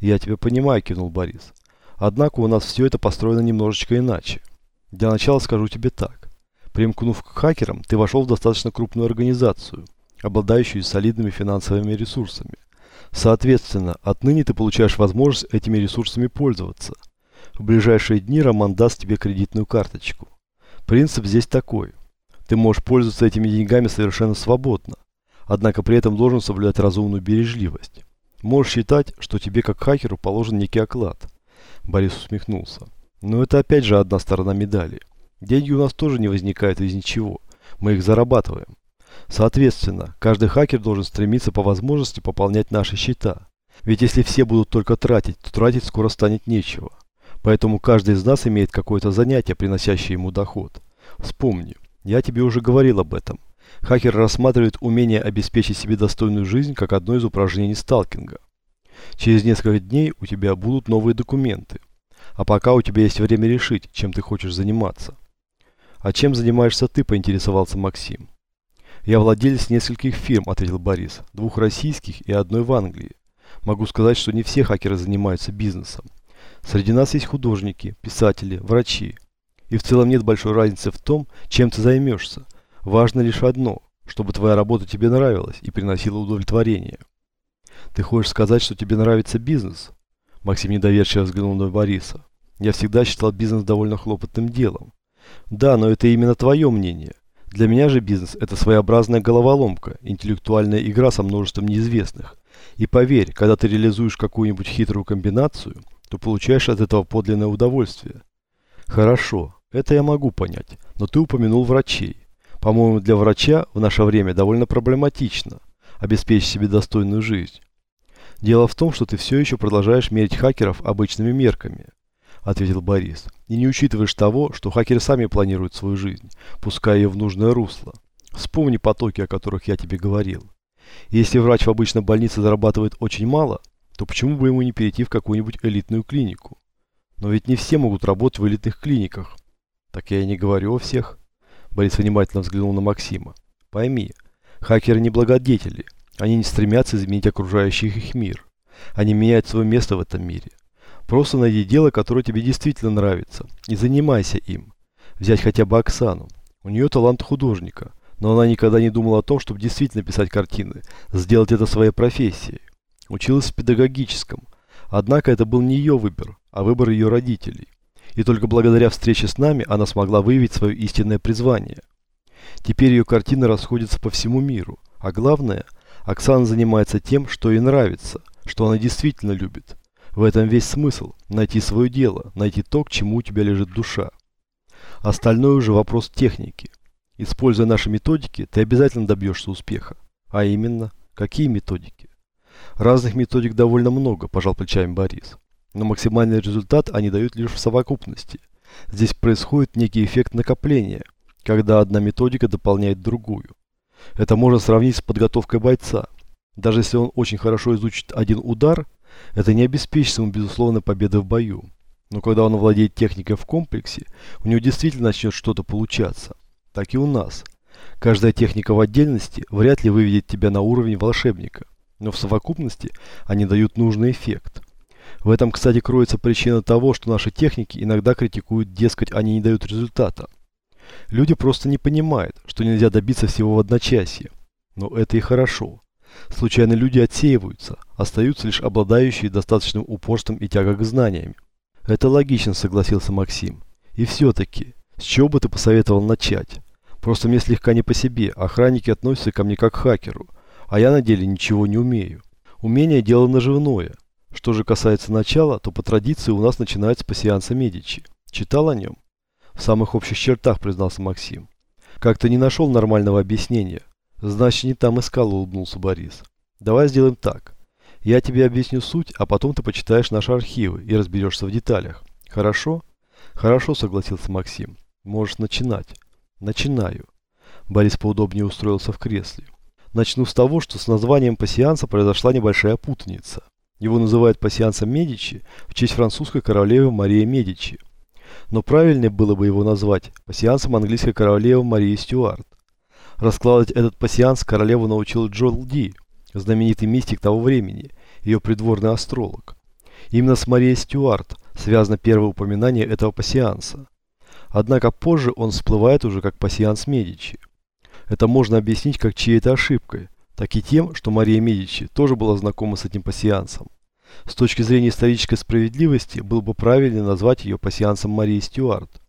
Я тебя понимаю, кивнул Борис. Однако у нас все это построено немножечко иначе. Для начала скажу тебе так. Примкнув к хакерам, ты вошел в достаточно крупную организацию, обладающую солидными финансовыми ресурсами. Соответственно, отныне ты получаешь возможность этими ресурсами пользоваться. В ближайшие дни Роман даст тебе кредитную карточку. Принцип здесь такой. Ты можешь пользоваться этими деньгами совершенно свободно, однако при этом должен соблюдать разумную бережливость. Можешь считать, что тебе как хакеру положен некий оклад. Борис усмехнулся. Но это опять же одна сторона медали. Деньги у нас тоже не возникают из ничего. Мы их зарабатываем. Соответственно, каждый хакер должен стремиться по возможности пополнять наши счета. Ведь если все будут только тратить, то тратить скоро станет нечего. Поэтому каждый из нас имеет какое-то занятие, приносящее ему доход. Вспомни, я тебе уже говорил об этом. Хакер рассматривает умение обеспечить себе достойную жизнь как одно из упражнений сталкинга. Через несколько дней у тебя будут новые документы. А пока у тебя есть время решить, чем ты хочешь заниматься. А чем занимаешься ты, поинтересовался Максим. Я владелец нескольких фирм, ответил Борис. Двух российских и одной в Англии. Могу сказать, что не все хакеры занимаются бизнесом. Среди нас есть художники, писатели, врачи. И в целом нет большой разницы в том, чем ты займешься. Важно лишь одно, чтобы твоя работа тебе нравилась и приносила удовлетворение. Ты хочешь сказать, что тебе нравится бизнес? Максим недоверчиво взглянул на Бориса. Я всегда считал бизнес довольно хлопотным делом. Да, но это именно твое мнение. Для меня же бизнес – это своеобразная головоломка, интеллектуальная игра со множеством неизвестных. И поверь, когда ты реализуешь какую-нибудь хитрую комбинацию, то получаешь от этого подлинное удовольствие. Хорошо, это я могу понять, но ты упомянул врачей. По-моему, для врача в наше время довольно проблематично обеспечить себе достойную жизнь. Дело в том, что ты все еще продолжаешь мерить хакеров обычными мерками ответил Борис. И не учитываешь того, что хакеры сами планируют свою жизнь, пуская ее в нужное русло. Вспомни потоки, о которых я тебе говорил. Если врач в обычной больнице зарабатывает очень мало, то почему бы ему не перейти в какую-нибудь элитную клинику? Но ведь не все могут работать в элитных клиниках. Так я и не говорю о всех. Борис внимательно взглянул на Максима. Пойми, хакеры не благодетели. Они не стремятся изменить окружающий их мир. Они меняют свое место в этом мире. Просто найди дело, которое тебе действительно нравится, и занимайся им. Взять хотя бы Оксану. У нее талант художника, но она никогда не думала о том, чтобы действительно писать картины, сделать это своей профессией. Училась в педагогическом. Однако это был не ее выбор, а выбор ее родителей. И только благодаря встрече с нами она смогла выявить свое истинное призвание. Теперь ее картины расходятся по всему миру. А главное, Оксана занимается тем, что ей нравится, что она действительно любит. В этом весь смысл – найти свое дело, найти то, к чему у тебя лежит душа. Остальное уже вопрос техники. Используя наши методики, ты обязательно добьешься успеха. А именно, какие методики? Разных методик довольно много, пожал плечами Борис. Но максимальный результат они дают лишь в совокупности. Здесь происходит некий эффект накопления, когда одна методика дополняет другую. Это можно сравнить с подготовкой бойца. Даже если он очень хорошо изучит один удар – это не обеспечит ему, безусловно, победы в бою. Но когда он владеет техникой в комплексе, у него действительно начнет что-то получаться. Так и у нас. Каждая техника в отдельности вряд ли выведет тебя на уровень волшебника, но в совокупности они дают нужный эффект. В этом, кстати, кроется причина того, что наши техники иногда критикуют, дескать, они не дают результата. Люди просто не понимают, что нельзя добиться всего в одночасье. Но это и хорошо. Случайно люди отсеиваются, остаются лишь обладающие достаточным упорством и тягой к знаниям. Это логично, согласился Максим. И все-таки, с чего бы ты посоветовал начать? Просто мне слегка не по себе, охранники относятся ко мне как к хакеру, а я на деле ничего не умею. Умение – дело наживное. Что же касается начала, то по традиции у нас начинается по сеанса Медичи. Читал о нем? В самых общих чертах, признался Максим. Как-то не нашел нормального объяснения. Значит, не там искал, улыбнулся Борис. Давай сделаем так. Я тебе объясню суть, а потом ты почитаешь наши архивы и разберешься в деталях. Хорошо? Хорошо, согласился Максим. Можешь начинать. Начинаю. Борис поудобнее устроился в кресле. Начну с того, что с названием пассианса произошла небольшая путаница. Его называют пассиансом Медичи в честь французской королевы Марии Медичи. Но правильнее было бы его назвать пассиансом английской королевы Марии Стюарт. Раскладывать этот пассианс королеву научил Джол Ди, знаменитый мистик того времени, ее придворный астролог. Именно с Марией Стюарт связано первое упоминание этого пассианса. Однако позже он всплывает уже как пассианс Медичи. Это можно объяснить как чьей-то ошибкой, так и тем, что Мария Медичи тоже была знакома с этим пассиансом. С точки зрения исторической справедливости, было бы правильнее назвать ее пассиансом Марии Стюарт.